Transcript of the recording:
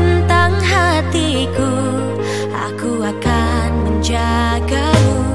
bintang hatiku Aku akan menjagamu.